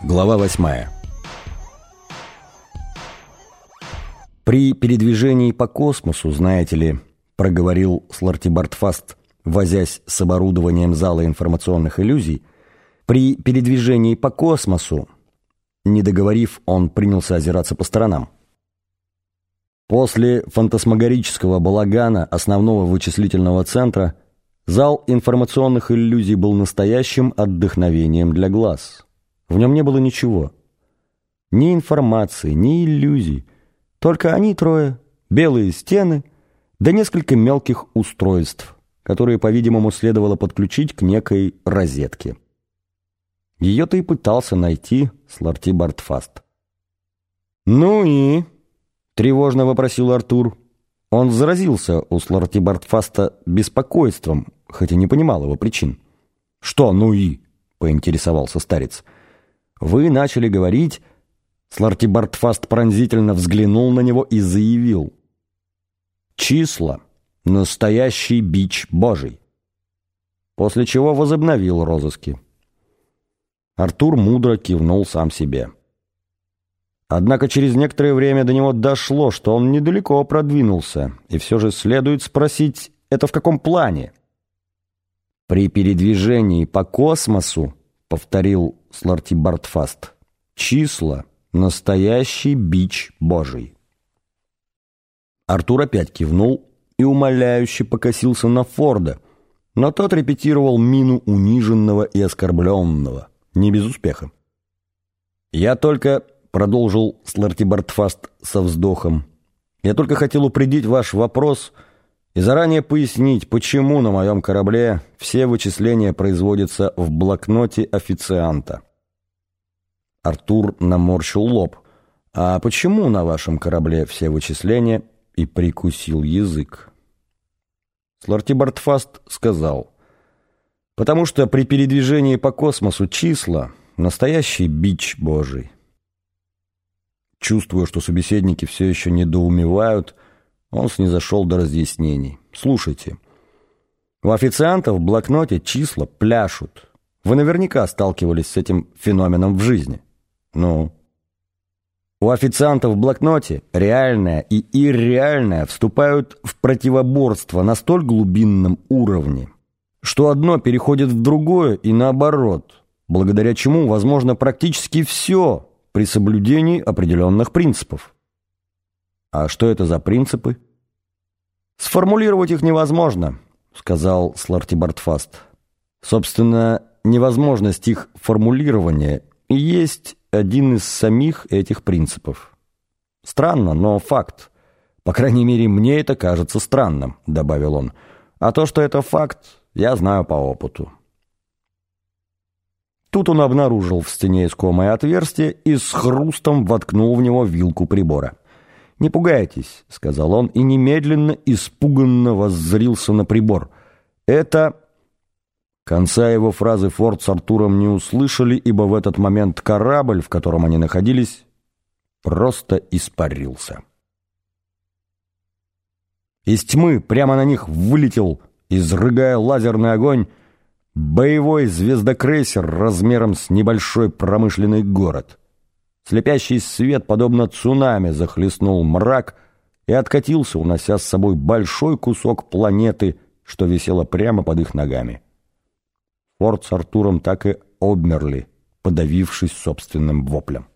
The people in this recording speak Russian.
Глава восьмая При передвижении по космосу, знаете ли, проговорил Слартибартфаст, возясь с оборудованием зала информационных иллюзий, при передвижении по космосу, не договорив, он принялся озираться по сторонам. После фантасмагорического балагана основного вычислительного центра зал информационных иллюзий был настоящим отдохновением для глаз. В нем не было ничего. Ни информации, ни иллюзий. Только они трое, белые стены, да несколько мелких устройств, которые, по-видимому, следовало подключить к некой розетке. Ее-то и пытался найти Сларти Бартфаст. «Ну и?» — тревожно вопросил Артур. Он заразился у Сларти Бартфаста беспокойством, хотя не понимал его причин. «Что «ну и?» — поинтересовался старец. — вы начали говорить...» Сларти Бартфаст пронзительно взглянул на него и заявил. «Числа. Настоящий бич Божий». После чего возобновил розыски. Артур мудро кивнул сам себе. Однако через некоторое время до него дошло, что он недалеко продвинулся, и все же следует спросить, это в каком плане? При передвижении по космосу — повторил Сларти Бартфаст. «Числа — настоящий бич Божий». Артур опять кивнул и умоляюще покосился на Форда, но тот репетировал мину униженного и оскорбленного, не без успеха. «Я только...» — продолжил Сларти Бартфаст со вздохом. «Я только хотел упредить ваш вопрос...» и заранее пояснить, почему на моем корабле все вычисления производятся в блокноте официанта. Артур наморщил лоб. «А почему на вашем корабле все вычисления?» и прикусил язык. Сларти Бартфаст сказал, «Потому что при передвижении по космосу числа — настоящий бич Божий». Чувствуя, что собеседники все еще недоумевают, — он снизошел до разъяснений. «Слушайте, у официантов в блокноте числа пляшут. Вы наверняка сталкивались с этим феноменом в жизни. Ну?» У официантов в блокноте реальное и ирреальное вступают в противоборство на столь глубинном уровне, что одно переходит в другое и наоборот, благодаря чему возможно практически все при соблюдении определенных принципов. А что это за принципы? Сформулировать их невозможно, сказал Сларти Бартфаст. Собственно, невозможность их формулирования есть один из самих этих принципов. Странно, но факт. По крайней мере, мне это кажется странным, добавил он. А то, что это факт, я знаю по опыту. Тут он обнаружил в стене искомое отверстие и с хрустом воткнул в него вилку прибора. «Не пугайтесь», — сказал он, и немедленно, испуганно воззрился на прибор. «Это...» Конца его фразы Форд с Артуром не услышали, ибо в этот момент корабль, в котором они находились, просто испарился. Из тьмы прямо на них вылетел, изрыгая лазерный огонь, боевой звездокрейсер размером с небольшой промышленный город — Слепящий свет, подобно цунами, захлестнул мрак и откатился, унося с собой большой кусок планеты, что висело прямо под их ногами. Форд с Артуром так и обмерли, подавившись собственным воплем.